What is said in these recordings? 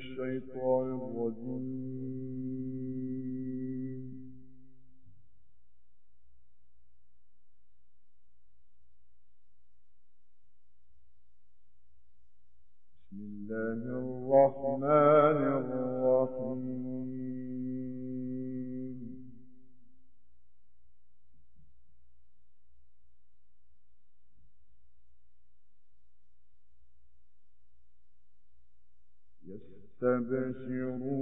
الشيطان الرجيم. يستبشرون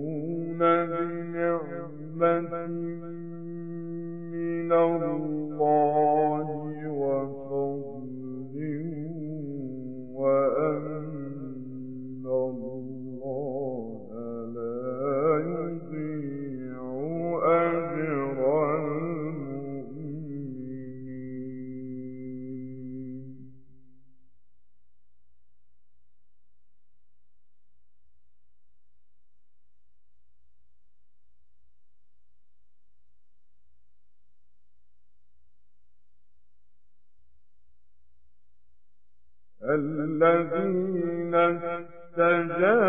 الذين استجابوا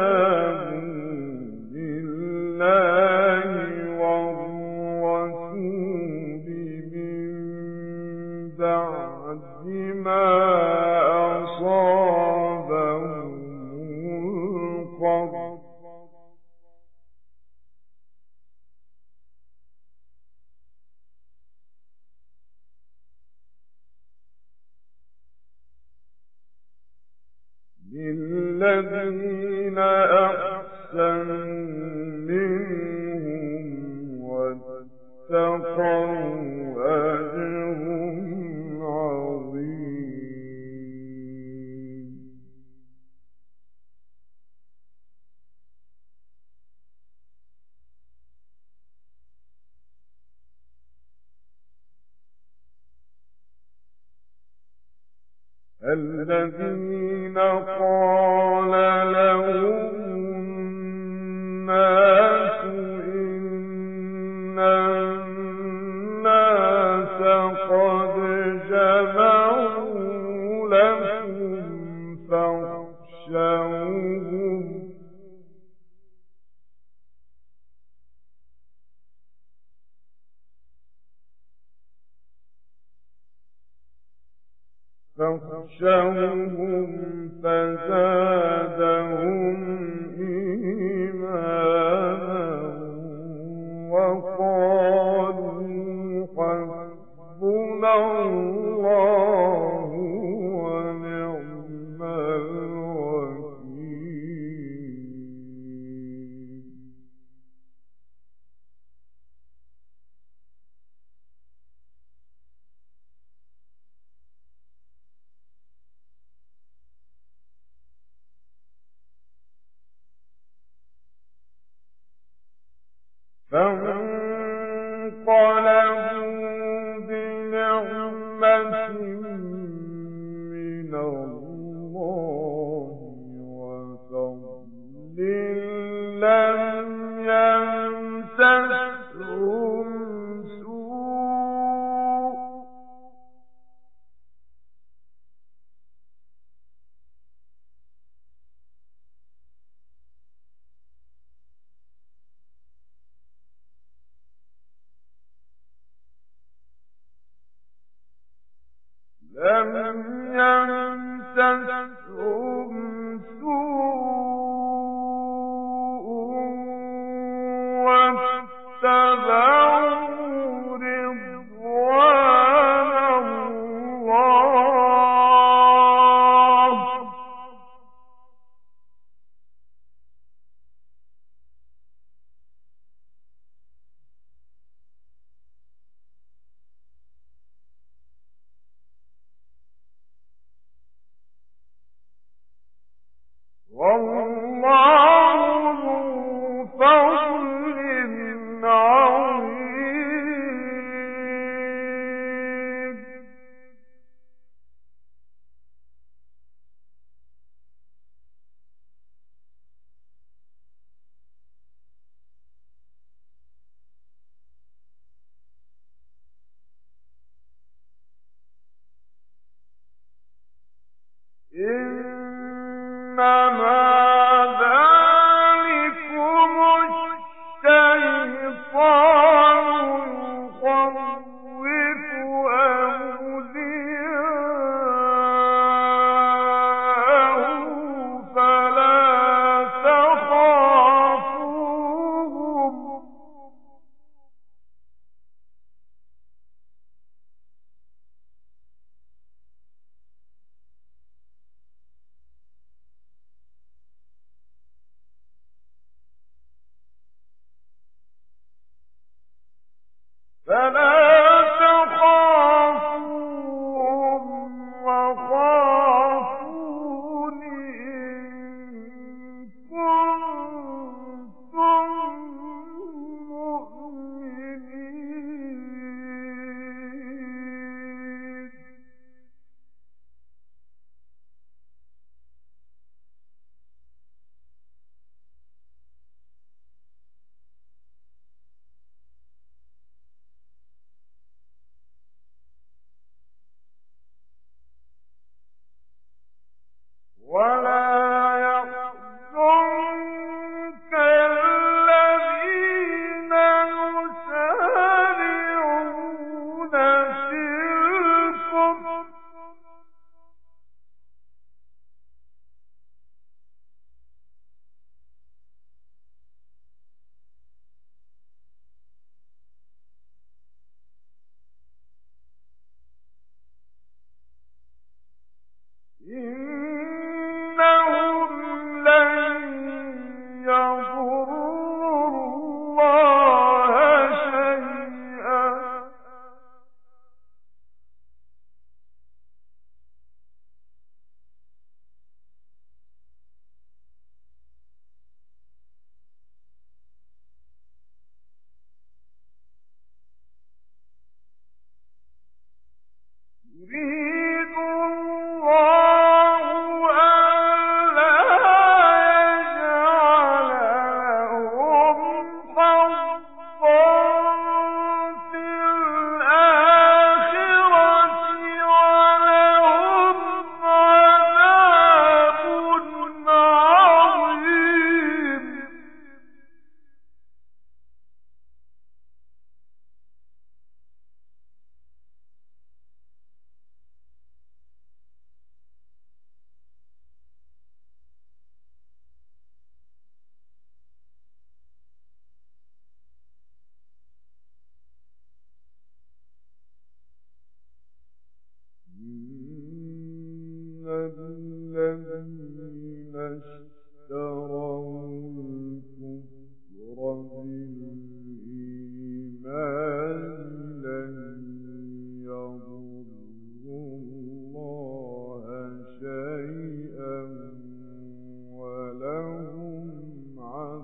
أحسنوا فاخشوهم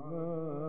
عذاب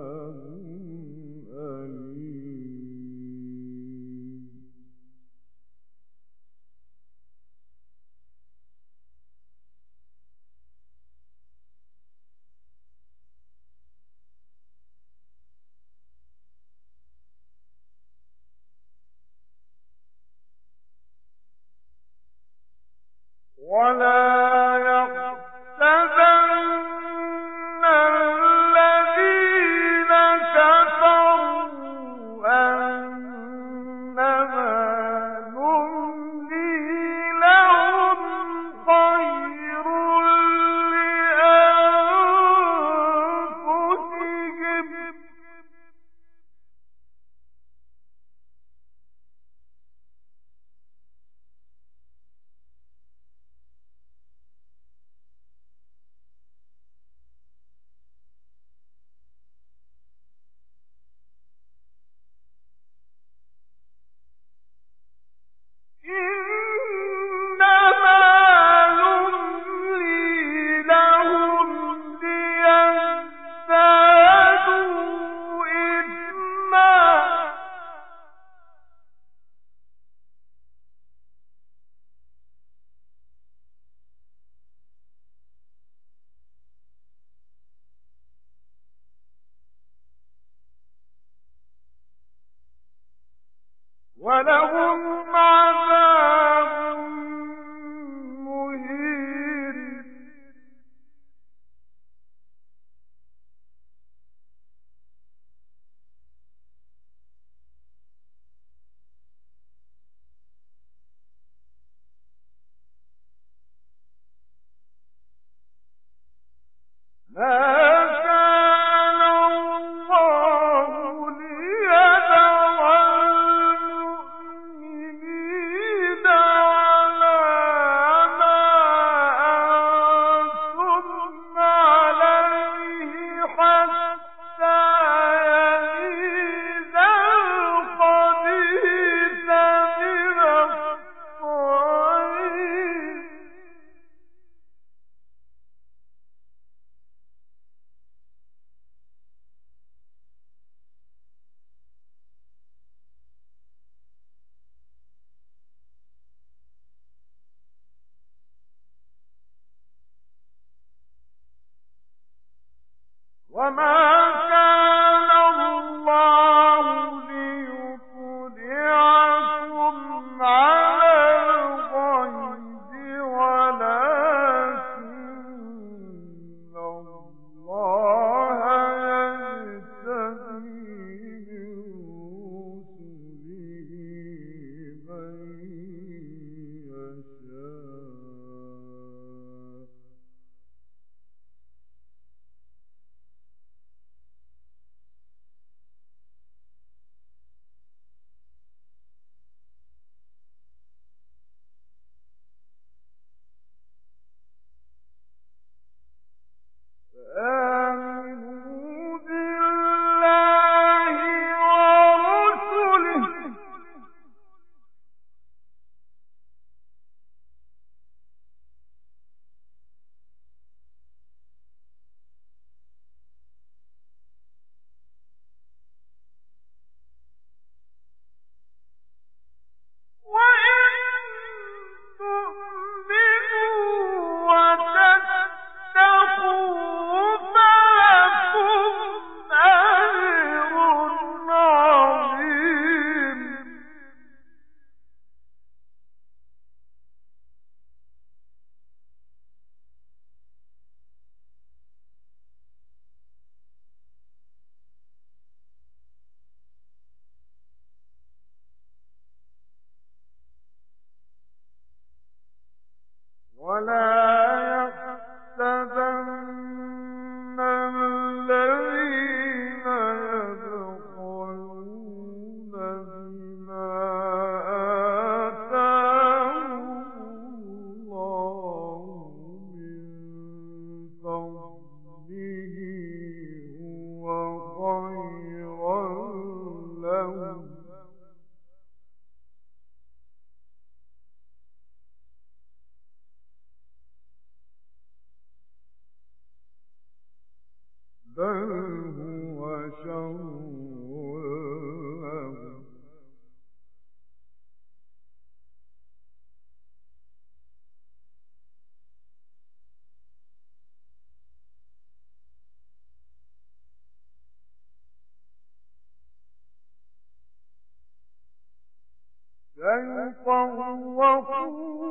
Oh,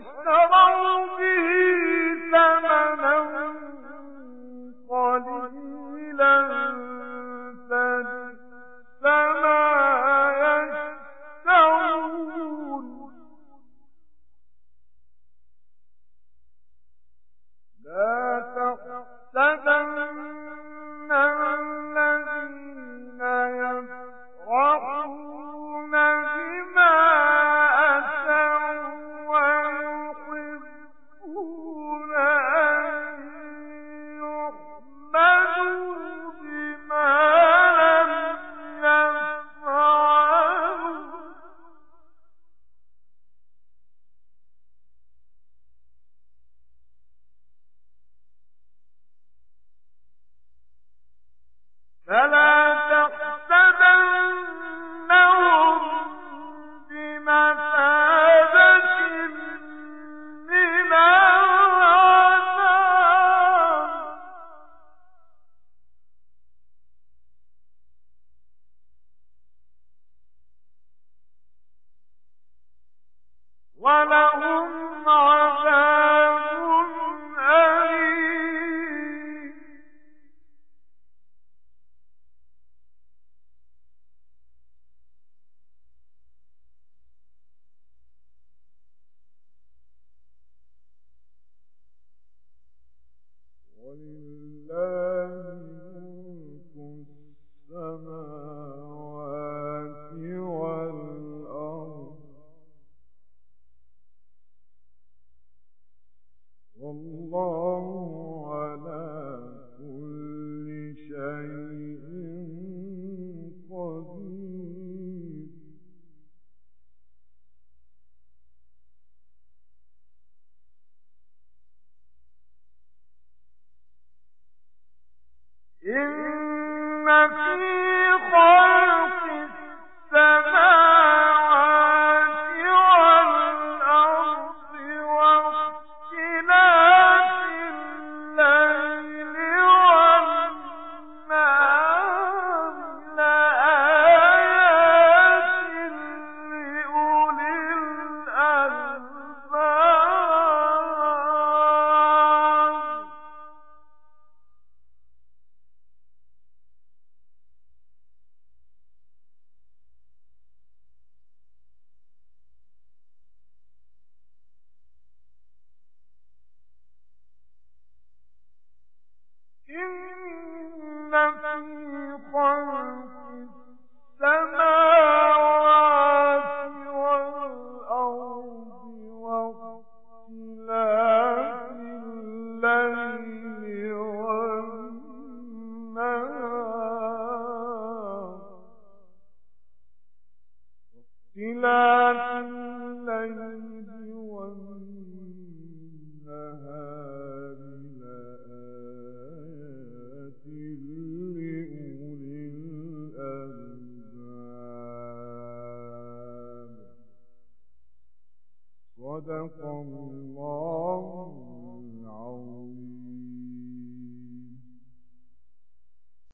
Krishna والله